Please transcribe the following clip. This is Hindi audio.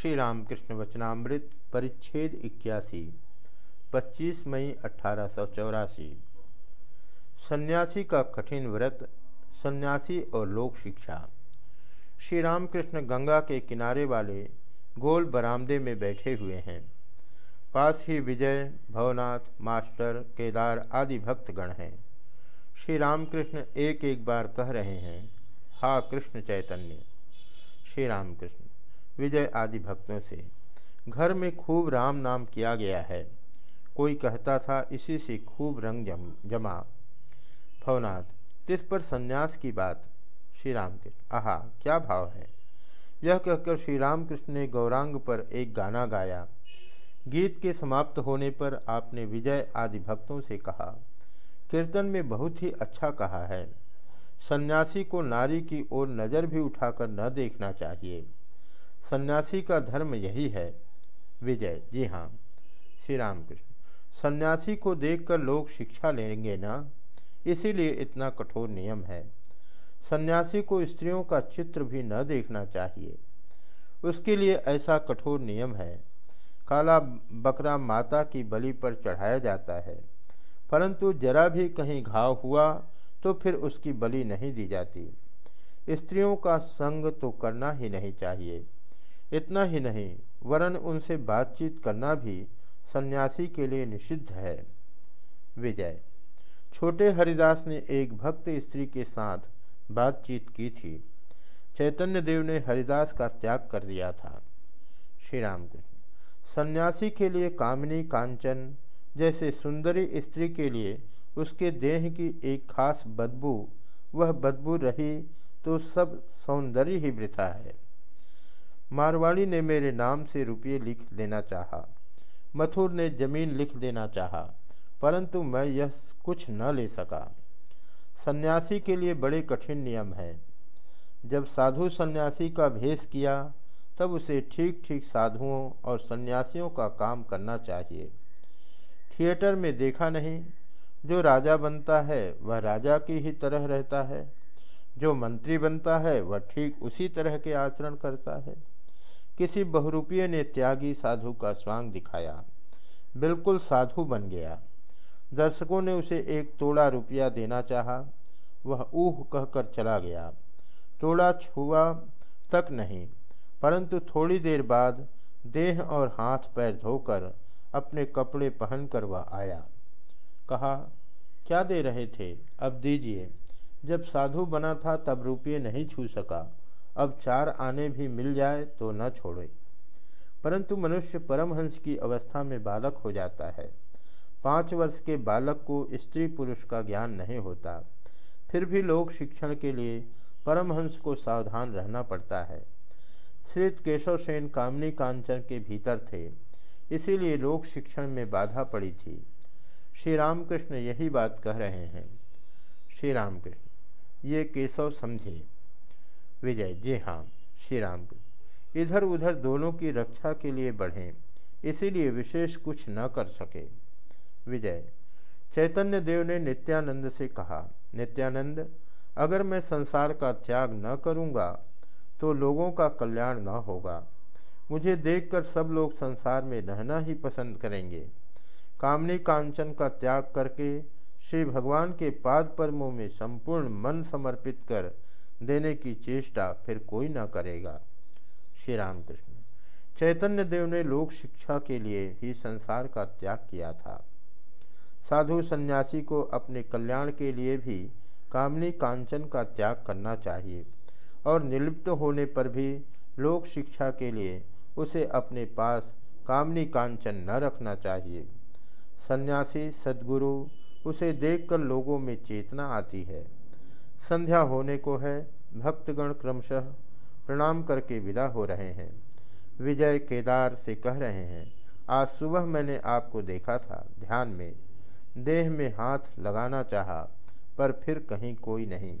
श्री रामकृष्ण वचनामृत परिच्छेद इक्यासी 25 मई अठारह सन्यासी का कठिन व्रत, सन्यासी और लोक शिक्षा। श्री रामकृष्ण गंगा के किनारे वाले गोल बरामदे में बैठे हुए हैं। पास ही विजय, भवनाथ, मास्टर, केदार आदि भक्तगण हैं। श्री रामकृष्ण एक एक बार कह रहे हैं, हा, कृष्ण चैतन्य। श्री रामकृष्ण विजय आदि भक्तों से, घर में खूब राम नाम किया गया है। कोई कहता था, इसी से खूब रंग जम, जमा। भवनाथ, तिस पर संन्यास की बात। श्री राम कृष्ण आहा, क्या भाव है? यह कहकर श्री राम कृष्ण ने गौरांग पर एक गाना गाया। गीत के समाप्त होने पर आपने विजय आदि भक्तों से कहा, कीर्तन में बहुत ही अच्छा कहा है। सन्यासी को नारी की ओर नज़र भी उठाकर न देखना चाहिए। सन्यासी का धर्म यही है। विजय। जी हाँ श्री रामकृष्ण। सन्यासी को देखकर लोग शिक्षा लेंगे ना? इसीलिए इतना कठोर नियम है। सन्यासी को स्त्रियों का चित्र भी न देखना चाहिए। उसके लिए ऐसा कठोर नियम है। काला बकरा माता की बलि पर चढ़ाया जाता है। परंतु जरा भी कहीं घाव हुआ तो फिर उसकी बलि नहीं दी जाती। स्त्रियों का संग तो करना ही नहीं चाहिए। इतना ही नहीं, वरन उनसे बातचीत करना भी सन्यासी के लिए निषिद्ध है। विजय। छोटे हरिदास ने एक भक्त स्त्री के साथ बातचीत की थी। चैतन्य देव ने हरिदास का त्याग कर दिया था। श्री रामकृष्ण सन्यासी के लिए कामिनी कांचन जैसे सुंदरी स्त्री के लिए उसके देह की एक खास बदबू, वह बदबू रही तो सब सौंदर्य ही वृथा है। मारवाड़ी ने मेरे नाम से रुपये लिख देना चाहा। मथुर ने ज़मीन लिख देना चाहा, परंतु मैं यह कुछ न ले सका। सन्यासी के लिए बड़े कठिन नियम है। जब साधु सन्यासी का भेष किया, तब उसे ठीक ठीक साधुओं और सन्यासियों का काम करना चाहिए। थिएटर में देखा नहीं, जो राजा बनता है, वह राजा की ही तरह रहता है। जो मंत्री बनता है, वह ठीक उसी तरह के आचरण करता है। किसी बहुरूपीय ने त्यागी साधु का स्वांग दिखाया। बिल्कुल साधु बन गया। दर्शकों ने उसे एक तोड़ा रुपया देना चाहा। वह ऊह कहकर चला गया। तोड़ा छुआ तक नहीं, परंतु थोड़ी देर बाद देह और हाथ पैर धोकर अपने कपड़े पहनकर वह आया। कहा, क्या दे रहे थे? अब दीजिए। जब साधु बना था तब रुपये नहीं छू सका। अब चार आने भी मिल जाए तो न छोड़े। परंतु मनुष्य परमहंस की अवस्था में बालक हो जाता है। पाँच वर्ष के बालक को स्त्री पुरुष का ज्ञान नहीं होता। फिर भी लोक शिक्षण के लिए परमहंस को सावधान रहना पड़ता है। श्री केशव सेन कामनी कांचन के भीतर थे, इसीलिए लोक शिक्षण में बाधा पड़ी थी। श्री रामकृष्ण यही बात कह रहे हैं। श्री रामकृष्ण ये केशव समझे। विजय, जी हाँ श्री राम इधर उधर दोनों की रक्षा के लिए बढ़ें, इसीलिए विशेष कुछ न कर सके। विजय, चैतन्य देव ने नित्यानंद से कहा, नित्यानंद, अगर मैं संसार का त्याग न करूँगा तो लोगों का कल्याण न होगा। मुझे देखकर सब लोग संसार में रहना ही पसंद करेंगे। कामनी कांचन का त्याग करके श्री भगवान के पाद पद्मों में संपूर्ण मन समर्पित कर देने की चेष्टा फिर कोई न करेगा। श्री रामकृष्ण। चैतन्य देव ने लोक शिक्षा के लिए ही संसार का त्याग किया था। साधु सन्यासी को अपने कल्याण के लिए भी कामनी कांचन का त्याग करना चाहिए और निर्लिप्त होने पर भी लोक शिक्षा के लिए उसे अपने पास कामनी कांचन न रखना चाहिए। सन्यासी, सदगुरु, उसे देखकर लोगों में चेतना आती है। संध्या होने को है भक्तगण क्रमशः प्रणाम करके विदा हो रहे हैं। विजय केदार से कह रहे हैं, आज सुबह मैंने आपको देखा था, ध्यान में। देह में हाथ लगाना चाहा, पर फिर कहीं कोई नहीं।